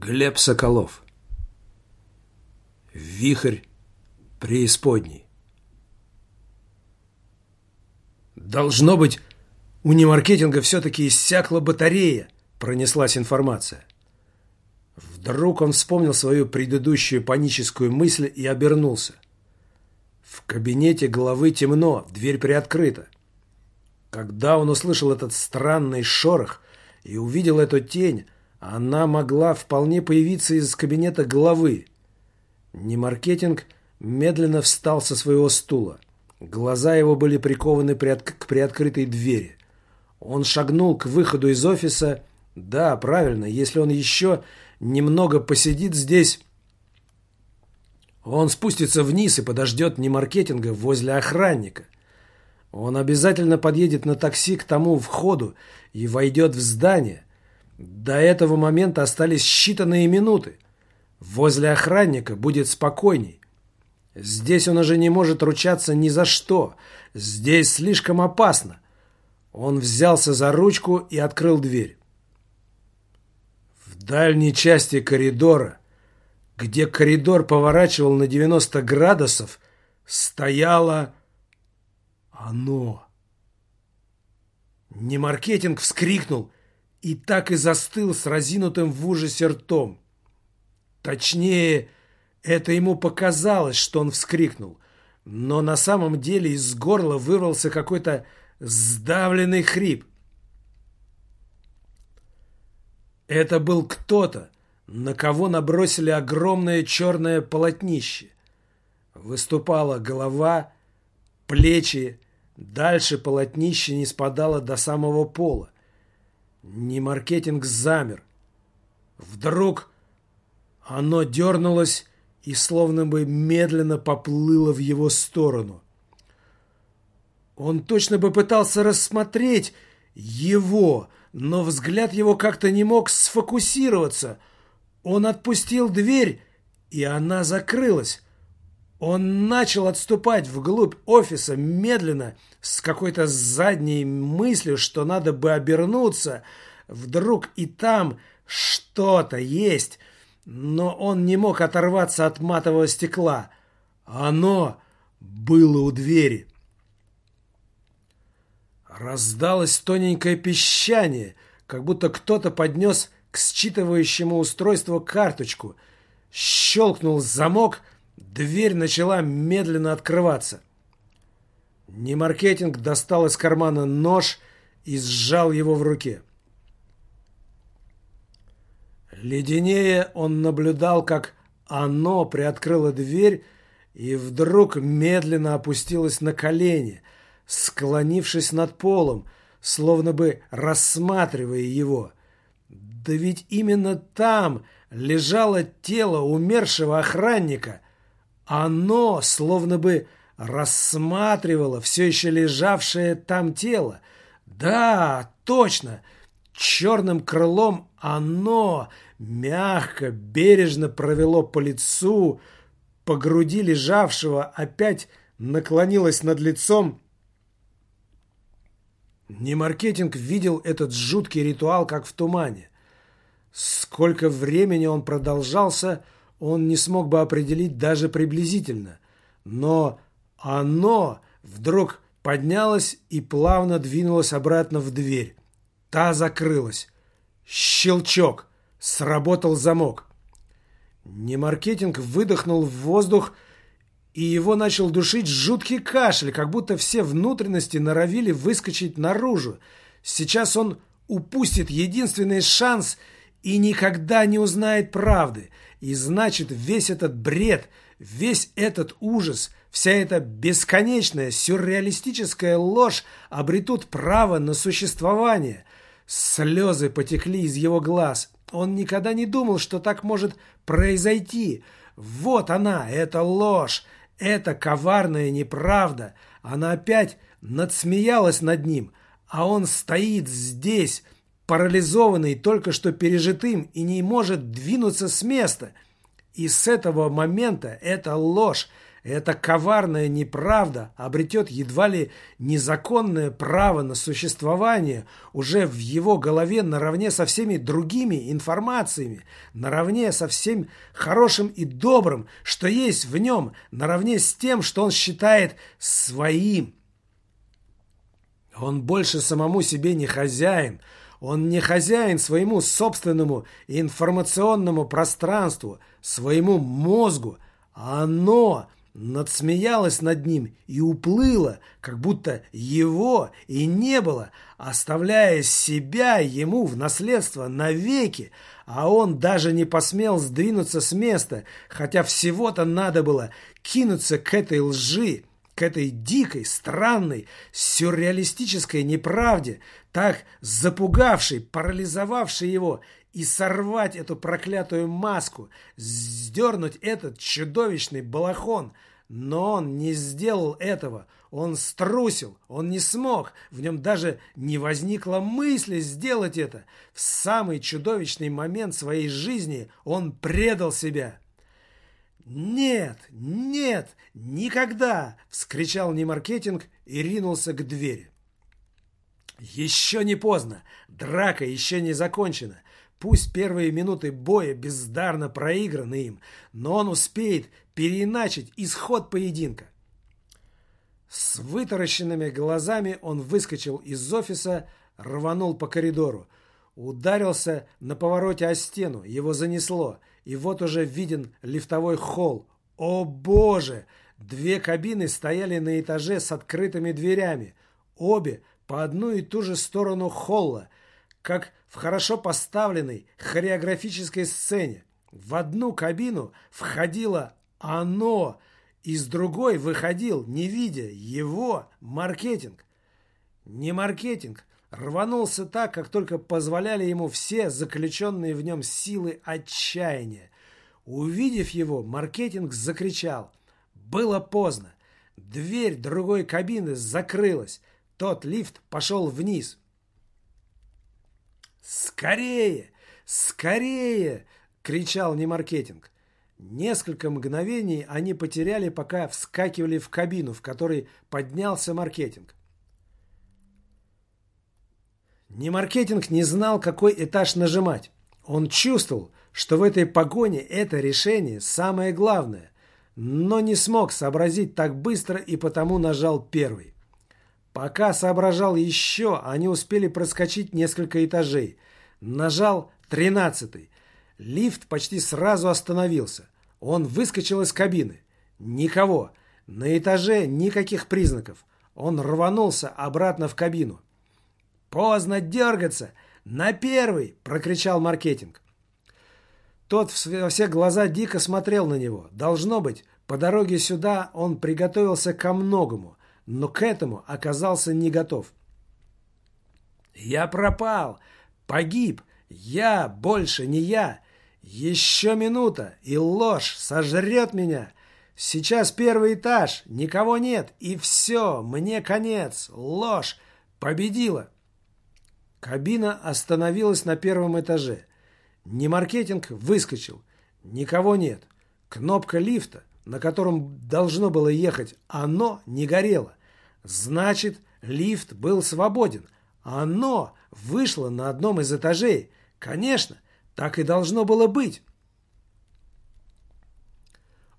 Глеб Соколов Вихрь преисподней Должно быть, у немаркетинга все-таки иссякла батарея, пронеслась информация. Вдруг он вспомнил свою предыдущую паническую мысль и обернулся. В кабинете главы темно, дверь приоткрыта. Когда он услышал этот странный шорох и увидел эту тень, она могла вполне появиться из кабинета главы. Немаркетинг медленно встал со своего стула. Глаза его были прикованы к приоткрытой двери. Он шагнул к выходу из офиса. Да, правильно, если он еще немного посидит здесь, он спустится вниз и подождет немаркетинга возле охранника. Он обязательно подъедет на такси к тому входу и войдет в здание. До этого момента остались считанные минуты. Возле охранника будет спокойней. Здесь он уже не может ручаться ни за что. Здесь слишком опасно. Он взялся за ручку и открыл дверь. В дальней части коридора, где коридор поворачивал на 90 градусов, стояло оно. Немаркетинг вскрикнул – и так и застыл с разинутым в ужасе ртом. Точнее, это ему показалось, что он вскрикнул, но на самом деле из горла вырвался какой-то сдавленный хрип. Это был кто-то, на кого набросили огромное черное полотнище. Выступала голова, плечи, дальше полотнище не спадало до самого пола. Не маркетинг замер. Вдруг оно дернулось и словно бы медленно поплыло в его сторону. Он точно бы пытался рассмотреть его, но взгляд его как-то не мог сфокусироваться. Он отпустил дверь, и она закрылась. Он начал отступать вглубь офиса медленно, с какой-то задней мыслью, что надо бы обернуться. Вдруг и там что-то есть, но он не мог оторваться от матового стекла. Оно было у двери. Раздалось тоненькое пищание, как будто кто-то поднес к считывающему устройству карточку. Щелкнул замок — Дверь начала медленно открываться. Немаркетинг достал из кармана нож и сжал его в руке. Леденее он наблюдал, как оно приоткрыло дверь и вдруг медленно опустилось на колени, склонившись над полом, словно бы рассматривая его. Да ведь именно там лежало тело умершего охранника – оно словно бы рассматривало все еще лежавшее там тело. Да, точно, черным крылом оно мягко, бережно провело по лицу, по груди лежавшего, опять наклонилось над лицом. Немаркетинг видел этот жуткий ритуал, как в тумане. Сколько времени он продолжался – он не смог бы определить даже приблизительно. Но оно вдруг поднялось и плавно двинулось обратно в дверь. Та закрылась. Щелчок. Сработал замок. Немаркетинг выдохнул в воздух, и его начал душить жуткий кашель, как будто все внутренности норовили выскочить наружу. Сейчас он упустит единственный шанс и никогда не узнает правды – и значит, весь этот бред, весь этот ужас, вся эта бесконечная сюрреалистическая ложь обретут право на существование. Слезы потекли из его глаз. Он никогда не думал, что так может произойти. Вот она, эта ложь, эта коварная неправда. Она опять надсмеялась над ним, а он стоит здесь, парализованный только что пережитым и не может двинуться с места. И с этого момента эта ложь, эта коварная неправда обретет едва ли незаконное право на существование уже в его голове наравне со всеми другими информациями, наравне со всем хорошим и добрым, что есть в нем, наравне с тем, что он считает своим. Он больше самому себе не хозяин, он не хозяин своему собственному информационному пространству, своему мозгу, а оно надсмеялась над ним и уплыла, как будто его и не было, оставляя себя ему в наследство навеки, а он даже не посмел сдвинуться с места, хотя всего-то надо было кинуться к этой лжи, к этой дикой, странной, сюрреалистической неправде, так запугавшей, парализовавшей его, и сорвать эту проклятую маску, сдернуть этот чудовищный балахон. Но он не сделал этого. Он струсил, он не смог, в нем даже не возникло мысли сделать это. В самый чудовищный момент своей жизни он предал себя. «Нет, нет, никогда!» – вскричал Немаркетинг и ринулся к двери. «Еще не поздно! Драка еще не закончена! Пусть первые минуты боя бездарно проиграны им, но он успеет переиначить исход поединка!» С вытаращенными глазами он выскочил из офиса, рванул по коридору. Ударился на повороте о стену, его занесло, и вот уже виден лифтовой холл. О боже! Две кабины стояли на этаже с открытыми дверями, обе по одну и ту же сторону холла, как в хорошо поставленной хореографической сцене. В одну кабину входило оно, из другой выходил, не видя его, маркетинг. Не маркетинг, рванулся так, как только позволяли ему все заключенные в нем силы отчаяния. Увидев его, маркетинг закричал. Было поздно. Дверь другой кабины закрылась. Тот лифт пошел вниз. «Скорее! Скорее!» — кричал Немаркетинг. Несколько мгновений они потеряли, пока вскакивали в кабину, в которой поднялся маркетинг. Не маркетинг не знал, какой этаж нажимать. Он чувствовал, что в этой погоне это решение самое главное, но не смог сообразить так быстро и потому нажал первый. Пока соображал еще, они успели проскочить несколько этажей. Нажал тринадцатый. Лифт почти сразу остановился. Он выскочил из кабины. Никого. На этаже никаких признаков. Он рванулся обратно в кабину. «Поздно дергаться! На первый!» – прокричал маркетинг. Тот во все глаза дико смотрел на него. Должно быть, по дороге сюда он приготовился ко многому, но к этому оказался не готов. «Я пропал! Погиб! Я больше не я! Еще минута, и ложь сожрет меня! Сейчас первый этаж, никого нет, и все, мне конец! Ложь победила!» Кабина остановилась на первом этаже. Немаркетинг выскочил. Никого нет. Кнопка лифта, на котором должно было ехать, оно не горело. Значит, лифт был свободен. Оно вышло на одном из этажей. Конечно, так и должно было быть.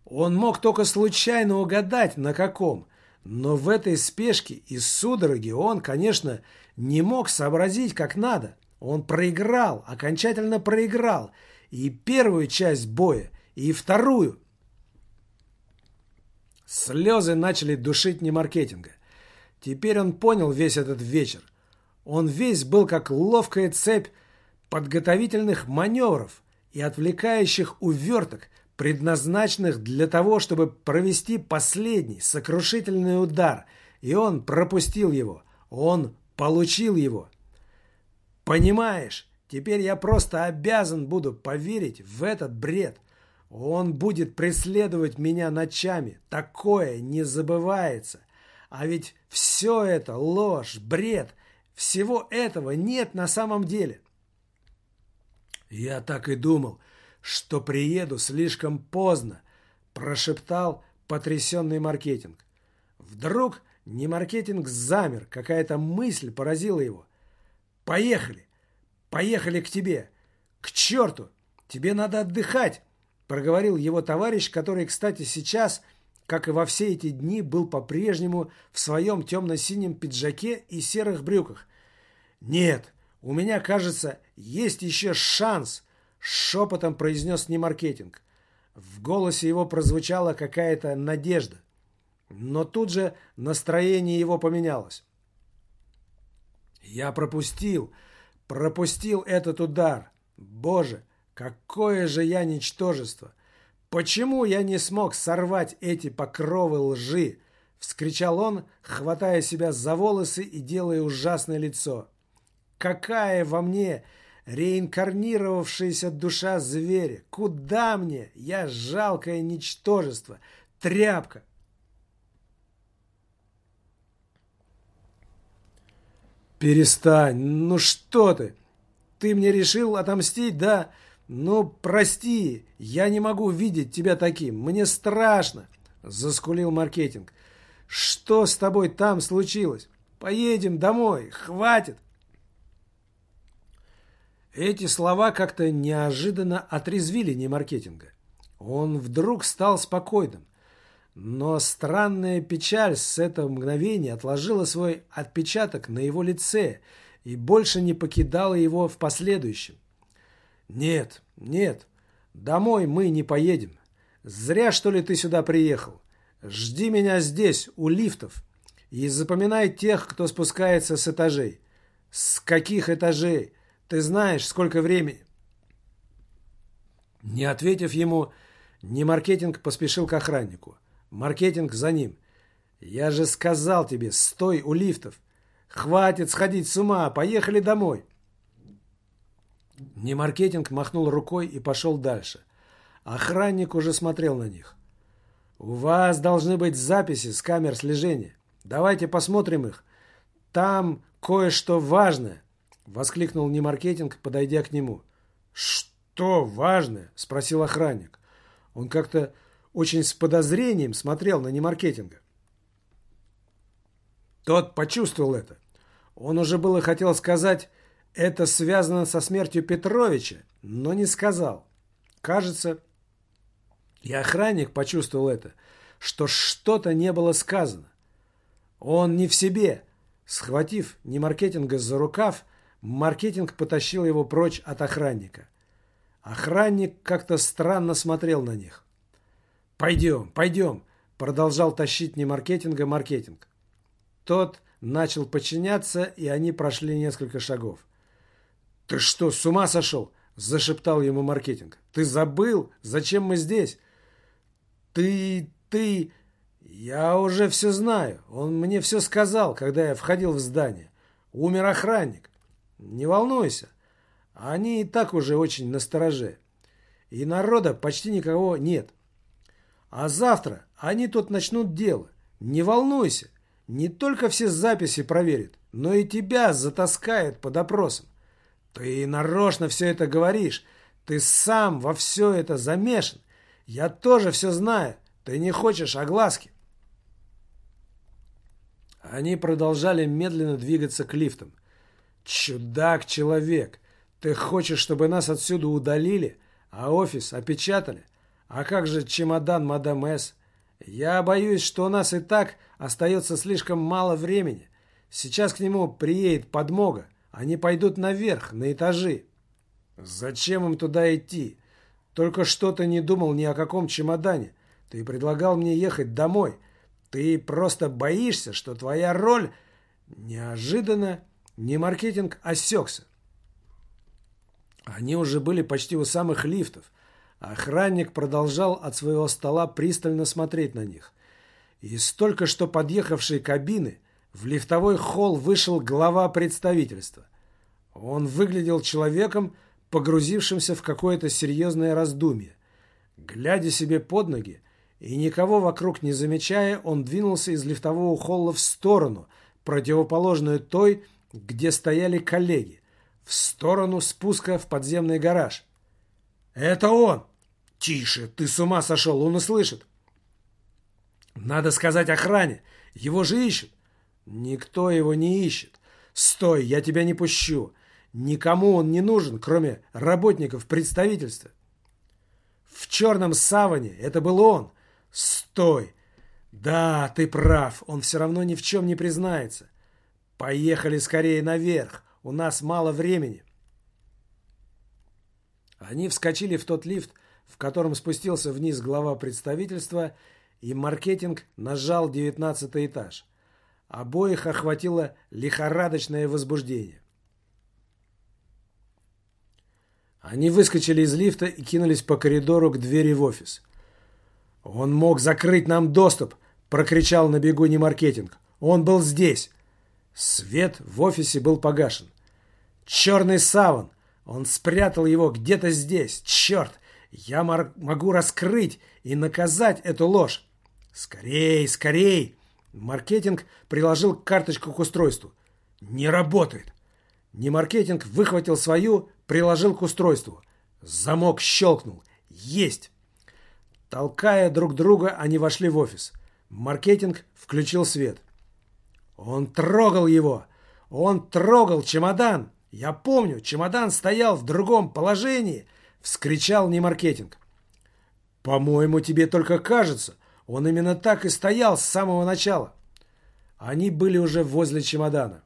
Он мог только случайно угадать, на каком. Но в этой спешке и судороге он, конечно, не мог сообразить как надо. Он проиграл, окончательно проиграл. И первую часть боя, и вторую. Слезы начали душить не маркетинга. Теперь он понял весь этот вечер. Он весь был как ловкая цепь подготовительных маневров и отвлекающих уверток, предназначенных для того, чтобы провести последний сокрушительный удар, и он пропустил его. Он получил его. Понимаешь, теперь я просто обязан буду поверить в этот бред. Он будет преследовать меня ночами. Такое не забывается. А ведь все это ложь, бред. Всего этого нет на самом деле. Я так и думал, что приеду слишком поздно, прошептал, потрясенный маркетинг. Вдруг не маркетинг замер, какая-то мысль поразила его. «Поехали! Поехали к тебе! К черту! Тебе надо отдыхать!» проговорил его товарищ, который, кстати, сейчас, как и во все эти дни, был по-прежнему в своем темно-синем пиджаке и серых брюках. «Нет, у меня, кажется, есть еще шанс», — шепотом произнес Немаркетинг. В голосе его прозвучала какая-то надежда. Но тут же настроение его поменялось. «Я пропустил, пропустил этот удар. Боже, какое же я ничтожество! Почему я не смог сорвать эти покровы лжи?» Вскричал он, хватая себя за волосы и делая ужасное лицо. «Какая во мне реинкарнировавшаяся душа зверя! Куда мне? Я жалкое ничтожество, тряпка, «Перестань! Ну что ты? Ты мне решил отомстить, да? Ну, прости, я не могу видеть тебя таким. Мне страшно!» Заскулил маркетинг. «Что с тобой там случилось? Поедем домой, хватит!» Эти слова как-то неожиданно отрезвили не маркетинга. Он вдруг стал спокойным. Но странная печаль с этого мгновения отложила свой отпечаток на его лице и больше не покидала его в последующем. «Нет, нет, домой мы не поедем. Зря, что ли, ты сюда приехал. Жди меня здесь, у лифтов, и запоминай тех, кто спускается с этажей. С каких этажей? Ты знаешь, сколько времени?» Не ответив ему, Немаркетинг поспешил к охраннику. Маркетинг за ним. Я же сказал тебе, стой у лифтов. Хватит сходить с ума, поехали домой. Не маркетинг махнул рукой и пошел дальше. Охранник уже смотрел на них. «У вас должны быть записи с камер слежения. Давайте посмотрим их. Там кое-что важное!» Воскликнул Немаркетинг, подойдя к нему. «Что важное?» – спросил охранник. Он как-то очень с подозрением смотрел на немаркетинга. Тот почувствовал это. Он уже было хотел сказать, это связано со смертью Петровича, но не сказал. Кажется, и охранник почувствовал это, что что-то не было сказано. Он не в себе. Схватив немаркетинга за рукав, маркетинг потащил его прочь от охранника. Охранник как-то странно смотрел на них. «Пойдем, пойдем!» Продолжал тащить не маркетинга маркетинг. Тот начал подчиняться, и они прошли несколько шагов. «Ты что, с ума сошел?» – зашептал ему маркетинг. «Ты забыл? Зачем мы здесь?» «Ты... ты...» «Я уже все знаю. Он мне все сказал, когда я входил в здание. Умер охранник. Не волнуйся. Они и так уже очень настороже. И народа почти никого нет. А завтра они тут начнут дело. Не волнуйся. Не только все записи проверят, но и тебя затаскают под опросом. Ты нарочно все это говоришь. Ты сам во все это замешан. Я тоже все знаю. Ты не хочешь огласки. Они продолжали медленно двигаться к лифтам. «Чудак-человек! Ты хочешь, чтобы нас отсюда удалили, а офис опечатали? А как же чемодан мадам С? Я боюсь, что у нас и так остается слишком мало времени. Сейчас к нему приедет подмога. Они пойдут наверх, на этажи. Зачем им туда идти? Только что ты не думал ни о каком чемодане. Ты предлагал мне ехать домой. Ты просто боишься, что твоя роль... Неожиданно не маркетинг осекся. Они уже были почти у самых лифтов. Охранник продолжал от своего стола пристально смотреть на них. Из только что подъехавшей кабины в лифтовой холл вышел глава представительства. Он выглядел человеком, погрузившимся в какое-то серьезное раздумье. Глядя себе под ноги и никого вокруг не замечая, он двинулся из лифтового холла в сторону, противоположную той, где стояли коллеги, в сторону спуска в подземный гараж. «Это он!» «Тише, ты с ума сошел, он услышит!» Надо сказать охране. Его же ищут. Никто его не ищет. Стой, я тебя не пущу. Никому он не нужен, кроме работников представительства. В черном саване это был он. Стой. Да, ты прав, он все равно ни в чем не признается. Поехали скорее наверх, у нас мало времени. Они вскочили в тот лифт, в котором спустился вниз глава представительства, и маркетинг нажал девятнадцатый этаж. Обоих охватило лихорадочное возбуждение. Они выскочили из лифта и кинулись по коридору к двери в офис. «Он мог закрыть нам доступ!» – прокричал на бегу маркетинг. «Он был здесь!» Свет в офисе был погашен. «Черный саван! Он спрятал его где-то здесь! Черт! Я могу раскрыть и наказать эту ложь! Скорей, скорей!» Маркетинг приложил карточку к устройству. «Не работает!» Немаркетинг выхватил свою, приложил к устройству. Замок щелкнул. «Есть!» Толкая друг друга, они вошли в офис. Маркетинг включил свет. Он трогал его. Он трогал чемодан. Я помню, чемодан стоял в другом положении. Вскричал Немаркетинг. По-моему, тебе только кажется. Он именно так и стоял с самого начала. Они были уже возле чемодана.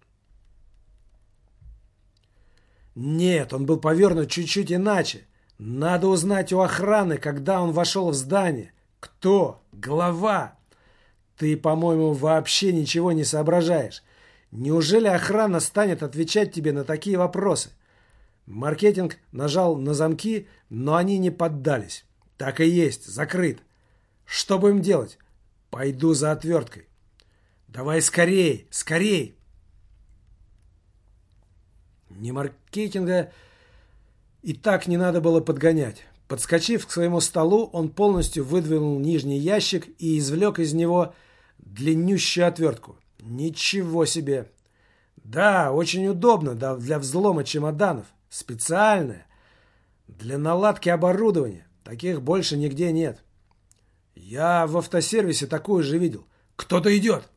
Нет, он был повернут чуть-чуть иначе. Надо узнать у охраны, когда он вошел в здание. Кто? Глава. Ты, по-моему, вообще ничего не соображаешь. Неужели охрана станет отвечать тебе на такие вопросы? Маркетинг нажал на замки, но они не поддались. Так и есть, закрыт. Что будем делать? Пойду за отверткой. Давай скорей, скорей. Не маркетинга и так не надо было подгонять. Подскочив к своему столу, он полностью выдвинул нижний ящик и извлек из него длиннющую отвертку. Ничего себе! Да, очень удобно да, для взлома чемоданов. Специальная. Для наладки оборудования. Таких больше нигде нет. Я в автосервисе такую же видел. Кто-то идет.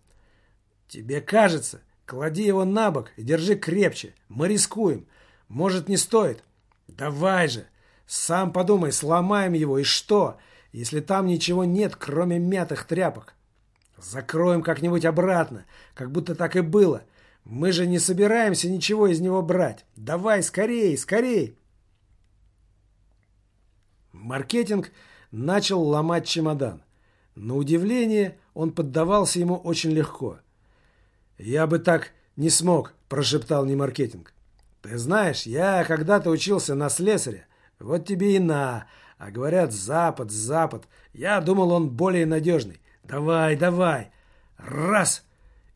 Тебе кажется. Клади его на бок и держи крепче. Мы рискуем. Может, не стоит. Давай же! Сам подумай, сломаем его, и что, если там ничего нет, кроме мятых тряпок? Закроем как-нибудь обратно, как будто так и было. Мы же не собираемся ничего из него брать. Давай, скорей, скорей!» Маркетинг начал ломать чемодан. На удивление, он поддавался ему очень легко. «Я бы так не смог», – прошептал Немаркетинг. Ты знаешь, я когда-то учился на слесаря. Вот тебе и на. А говорят, запад, запад. Я думал, он более надежный. Давай, давай. Раз.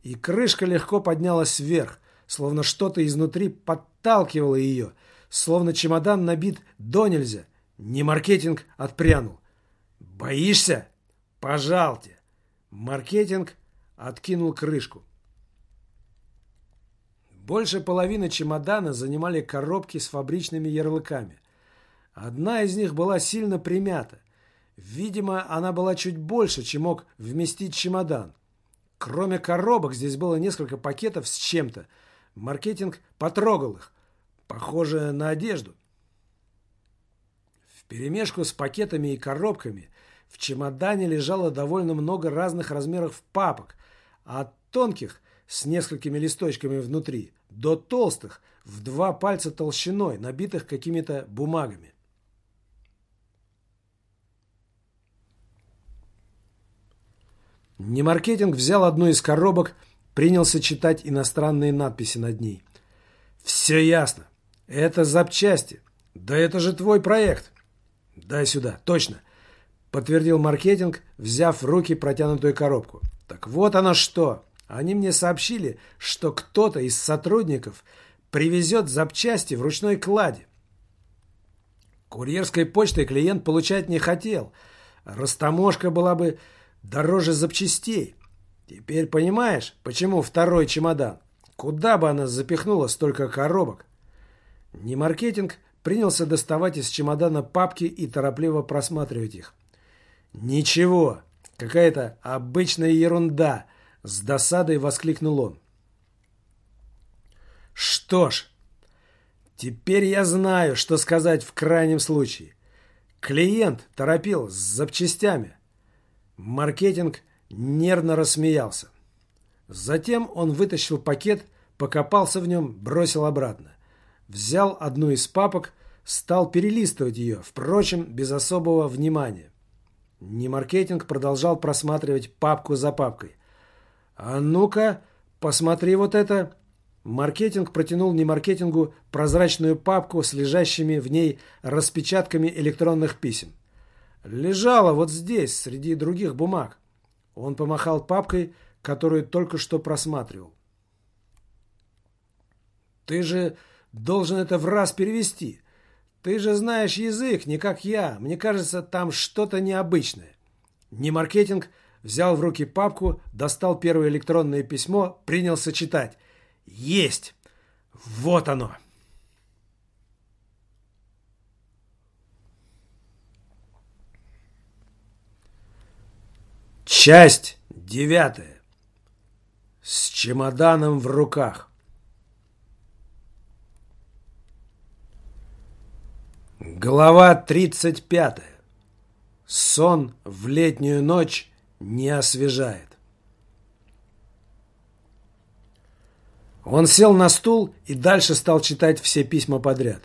И крышка легко поднялась вверх, словно что-то изнутри подталкивало ее, словно чемодан набит до нельзя. Не маркетинг отпрянул. Боишься? Пожалуйте. Маркетинг откинул крышку. Больше половины чемодана занимали коробки с фабричными ярлыками. Одна из них была сильно примята. Видимо, она была чуть больше, чем мог вместить чемодан. Кроме коробок, здесь было несколько пакетов с чем-то. Маркетинг потрогал их. Похоже на одежду. В перемешку с пакетами и коробками в чемодане лежало довольно много разных размеров папок, от тонких, с несколькими листочками внутри, до толстых, в два пальца толщиной, набитых какими-то бумагами. Немаркетинг взял одну из коробок, принялся читать иностранные надписи над ней. «Все ясно. Это запчасти. Да это же твой проект». «Дай сюда. Точно», — подтвердил маркетинг, взяв в руки протянутую коробку. «Так вот оно что. Они мне сообщили, что кто-то из сотрудников привезет запчасти в ручной кладе. Курьерской почтой клиент получать не хотел. Растаможка была бы дороже запчастей. Теперь понимаешь, почему второй чемодан? Куда бы она запихнула столько коробок? Не маркетинг принялся доставать из чемодана папки и торопливо просматривать их. Ничего, Какая-то обычная ерунда!» С досадой воскликнул он. «Что ж, теперь я знаю, что сказать в крайнем случае. Клиент торопил с запчастями». Маркетинг нервно рассмеялся. Затем он вытащил пакет, покопался в нем, бросил обратно. Взял одну из папок, стал перелистывать ее, впрочем, без особого внимания. Немаркетинг продолжал просматривать папку за папкой. «А ну-ка, посмотри вот это!» Маркетинг протянул немаркетингу прозрачную папку с лежащими в ней распечатками электронных писем. Лежала вот здесь, среди других бумаг. Он помахал папкой, которую только что просматривал. «Ты же должен это в раз перевести. Ты же знаешь язык, не как я. Мне кажется, там что-то необычное». Не маркетинг взял в руки папку, достал первое электронное письмо, принялся читать. «Есть! Вот оно!» Часть девятая. С чемоданом в руках. Глава тридцать пятая. Сон в летнюю ночь не освежает. Он сел на стул и дальше стал читать все письма подряд.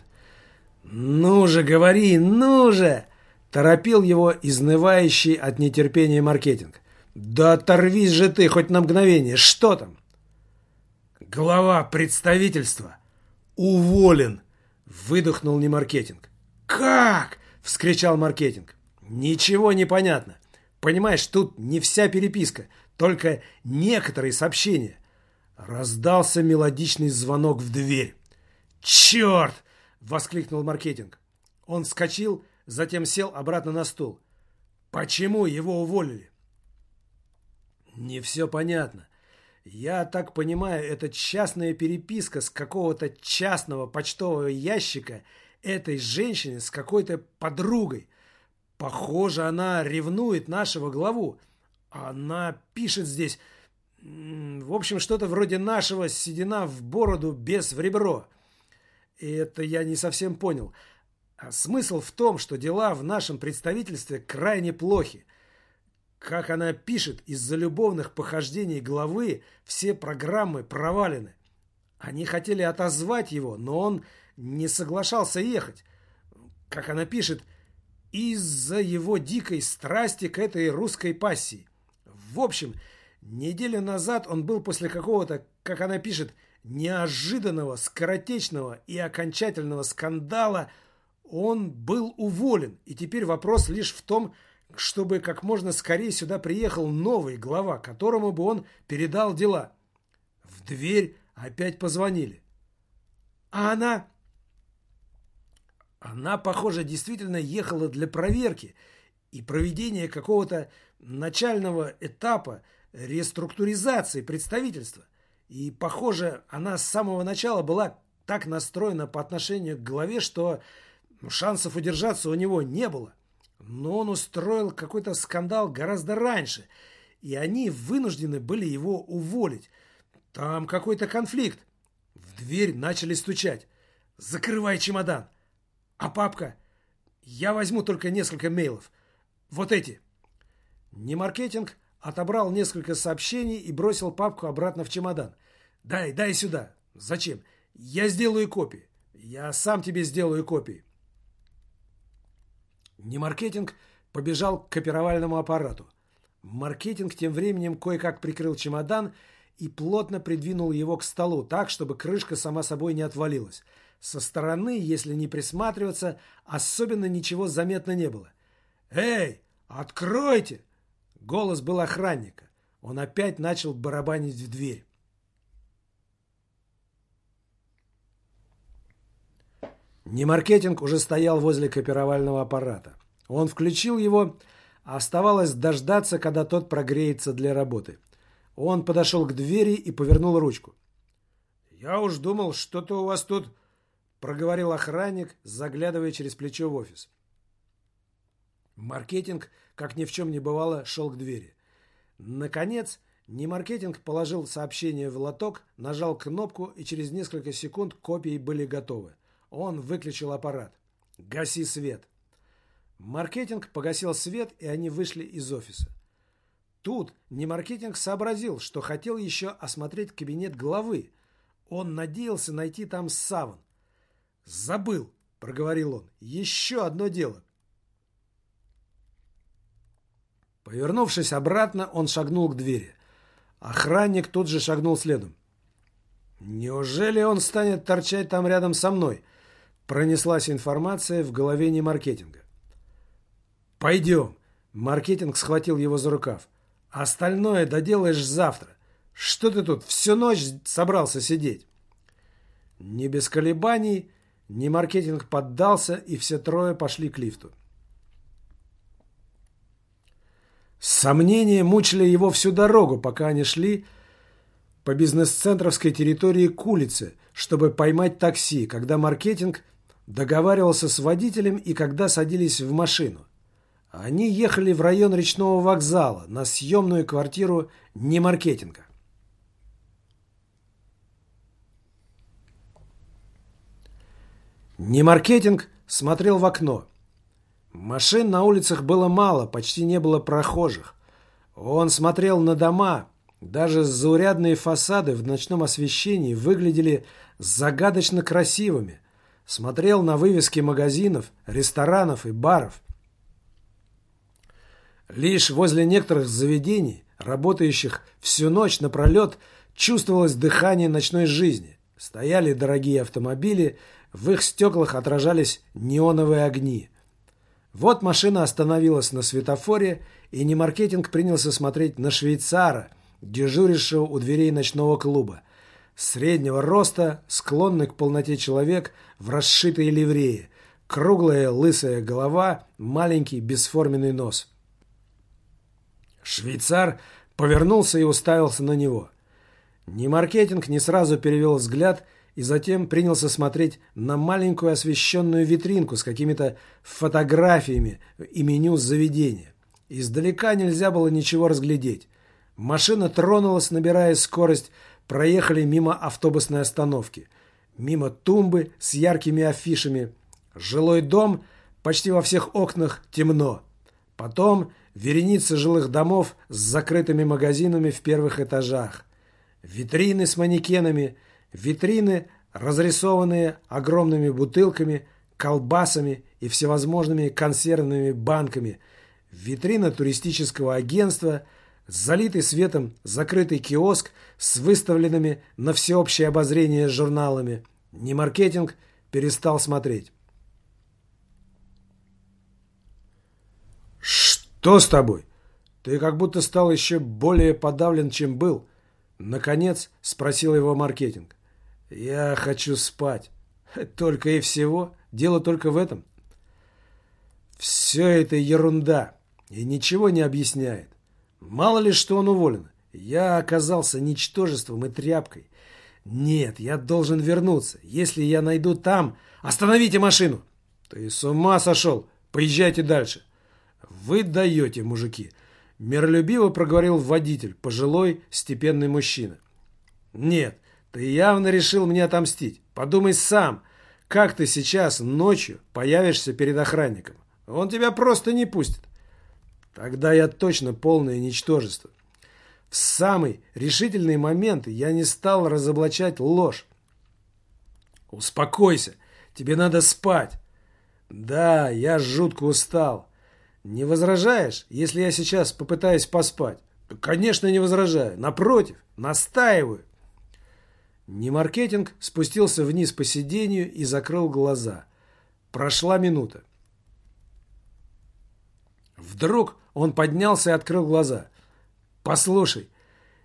«Ну же, говори, ну же!» Торопил его изнывающий от нетерпения маркетинг. «Да оторвись же ты хоть на мгновение! Что там?» «Глава представительства уволен!» Выдохнул не маркетинг. «Как?» — вскричал маркетинг. «Ничего не понятно. Понимаешь, тут не вся переписка, только некоторые сообщения». Раздался мелодичный звонок в дверь. «Черт!» — воскликнул маркетинг. Он вскочил затем сел обратно на стул. Почему его уволили? Не все понятно. Я так понимаю, это частная переписка с какого-то частного почтового ящика этой женщины с какой-то подругой. Похоже, она ревнует нашего главу. Она пишет здесь, в общем, что-то вроде нашего седина в бороду без в ребро. И это я не совсем понял. А смысл в том, что дела в нашем представительстве крайне плохи. Как она пишет, из-за любовных похождений главы все программы провалены. Они хотели отозвать его, но он не соглашался ехать. Как она пишет, из-за его дикой страсти к этой русской пассии. В общем, неделю назад он был после какого-то, как она пишет, неожиданного, скоротечного и окончательного скандала – он был уволен, и теперь вопрос лишь в том, чтобы как можно скорее сюда приехал новый глава, которому бы он передал дела. В дверь опять позвонили. А она... Она, похоже, действительно ехала для проверки и проведения какого-то начального этапа реструктуризации представительства. И, похоже, она с самого начала была так настроена по отношению к главе, что но шансов удержаться у него не было. Но он устроил какой-то скандал гораздо раньше, и они вынуждены были его уволить. Там какой-то конфликт. В дверь начали стучать. «Закрывай чемодан!» «А папка?» «Я возьму только несколько мейлов. Вот эти». Немаркетинг отобрал несколько сообщений и бросил папку обратно в чемодан. «Дай, дай сюда». «Зачем?» «Я сделаю копии». «Я сам тебе сделаю копии». Не маркетинг побежал к копировальному аппарату. Маркетинг тем временем кое-как прикрыл чемодан и плотно придвинул его к столу, так, чтобы крышка сама собой не отвалилась. Со стороны, если не присматриваться, особенно ничего заметно не было. «Эй, откройте!» Голос был охранника. Он опять начал барабанить в дверь. Немаркетинг уже стоял возле копировального аппарата. Он включил его, а оставалось дождаться, когда тот прогреется для работы. Он подошел к двери и повернул ручку. «Я уж думал, что-то у вас тут...» — проговорил охранник, заглядывая через плечо в офис. Маркетинг, как ни в чем не бывало, шел к двери. Наконец, Немаркетинг положил сообщение в лоток, нажал кнопку, и через несколько секунд копии были готовы. Он выключил аппарат. «Гаси свет». Маркетинг погасил свет, и они вышли из офиса. Тут Немаркетинг сообразил, что хотел еще осмотреть кабинет главы. Он надеялся найти там саван. «Забыл», — проговорил он. «Еще одно дело. Повернувшись обратно, он шагнул к двери. Охранник тут же шагнул следом. «Неужели он станет торчать там рядом со мной?» Пронеслась информация в голове не маркетинга. «Пойдем!» Маркетинг схватил его за рукав. «Остальное доделаешь завтра. Что ты тут всю ночь собрался сидеть?» Не без колебаний, ни маркетинг поддался, и все трое пошли к лифту. Сомнения мучили его всю дорогу, пока они шли по бизнес-центровской территории к улице, чтобы поймать такси, когда маркетинг договаривался с водителем и когда садились в машину. Они ехали в район речного вокзала на съемную квартиру не маркетинга. Не маркетинг смотрел в окно. Машин на улицах было мало, почти не было прохожих. Он смотрел на дома. Даже заурядные фасады в ночном освещении выглядели загадочно красивыми. Смотрел на вывески магазинов, ресторанов и баров. Лишь возле некоторых заведений, работающих всю ночь напролет, чувствовалось дыхание ночной жизни. Стояли дорогие автомобили, в их стеклах отражались неоновые огни – вот машина остановилась на светофоре, и Немаркетинг принялся смотреть на швейцара, дежурившего у дверей ночного клуба. Среднего роста, склонный к полноте человек в расшитой ливрее, круглая лысая голова, маленький бесформенный нос. Швейцар повернулся и уставился на него. Немаркетинг не сразу перевел взгляд и затем принялся смотреть на маленькую освещенную витринку с какими-то фотографиями и меню заведения. Издалека нельзя было ничего разглядеть. Машина тронулась, набирая скорость, проехали мимо автобусной остановки, мимо тумбы с яркими афишами. Жилой дом, почти во всех окнах темно. Потом вереница жилых домов с закрытыми магазинами в первых этажах. Витрины с манекенами, Витрины, разрисованные огромными бутылками, колбасами и всевозможными консервными банками. Витрина туристического агентства, залитый светом закрытый киоск с выставленными на всеобщее обозрение журналами. Не маркетинг перестал смотреть. «Что с тобой? Ты как будто стал еще более подавлен, чем был», — наконец спросил его маркетинг. «Я хочу спать. Только и всего. Дело только в этом». «Все это ерунда и ничего не объясняет. Мало ли, что он уволен. Я оказался ничтожеством и тряпкой. Нет, я должен вернуться. Если я найду там... Остановите машину!» «Ты с ума сошел? Поезжайте дальше!» «Вы даете, мужики!» Миролюбиво проговорил водитель, пожилой, степенный мужчина. «Нет, ты явно решил мне отомстить. Подумай сам, как ты сейчас ночью появишься перед охранником. Он тебя просто не пустит. Тогда я точно полное ничтожество. В самый решительный момент я не стал разоблачать ложь. Успокойся, тебе надо спать. Да, я жутко устал. Не возражаешь, если я сейчас попытаюсь поспать? Конечно, не возражаю. Напротив, настаиваю. Немаркетинг спустился вниз по сиденью и закрыл глаза. Прошла минута. Вдруг он поднялся и открыл глаза. «Послушай,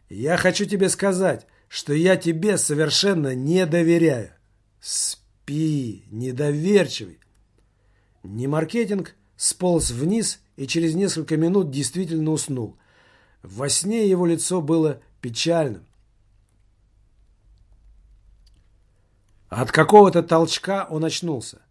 я хочу тебе сказать, что я тебе совершенно не доверяю. Спи, недоверчивый». Немаркетинг сполз вниз и через несколько минут действительно уснул. Во сне его лицо было печальным. От какого-то толчка он очнулся.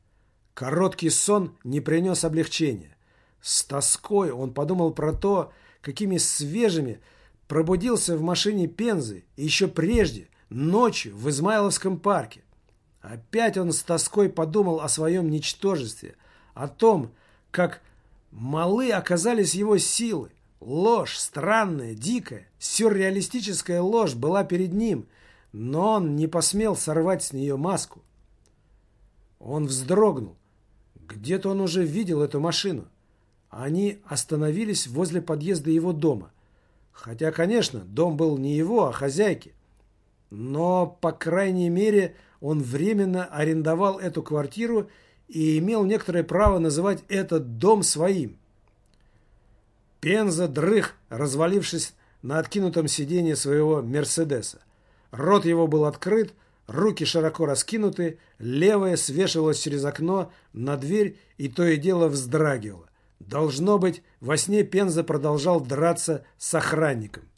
Короткий сон не принес облегчения. С тоской он подумал про то, какими свежими пробудился в машине Пензы и еще прежде, ночью в Измайловском парке. Опять он с тоской подумал о своем ничтожестве, о том, как малы оказались его силы. Ложь, странная, дикая, сюрреалистическая ложь была перед ним, но он не посмел сорвать с нее маску. Он вздрогнул. Где-то он уже видел эту машину. Они остановились возле подъезда его дома. Хотя, конечно, дом был не его, а хозяйки. Но, по крайней мере, он временно арендовал эту квартиру и имел некоторое право называть этот дом своим. Пенза дрых, развалившись на откинутом сиденье своего «Мерседеса». Рот его был открыт, руки широко раскинуты, левая свешивалась через окно на дверь и то и дело вздрагивала. Должно быть, во сне Пенза продолжал драться с охранником.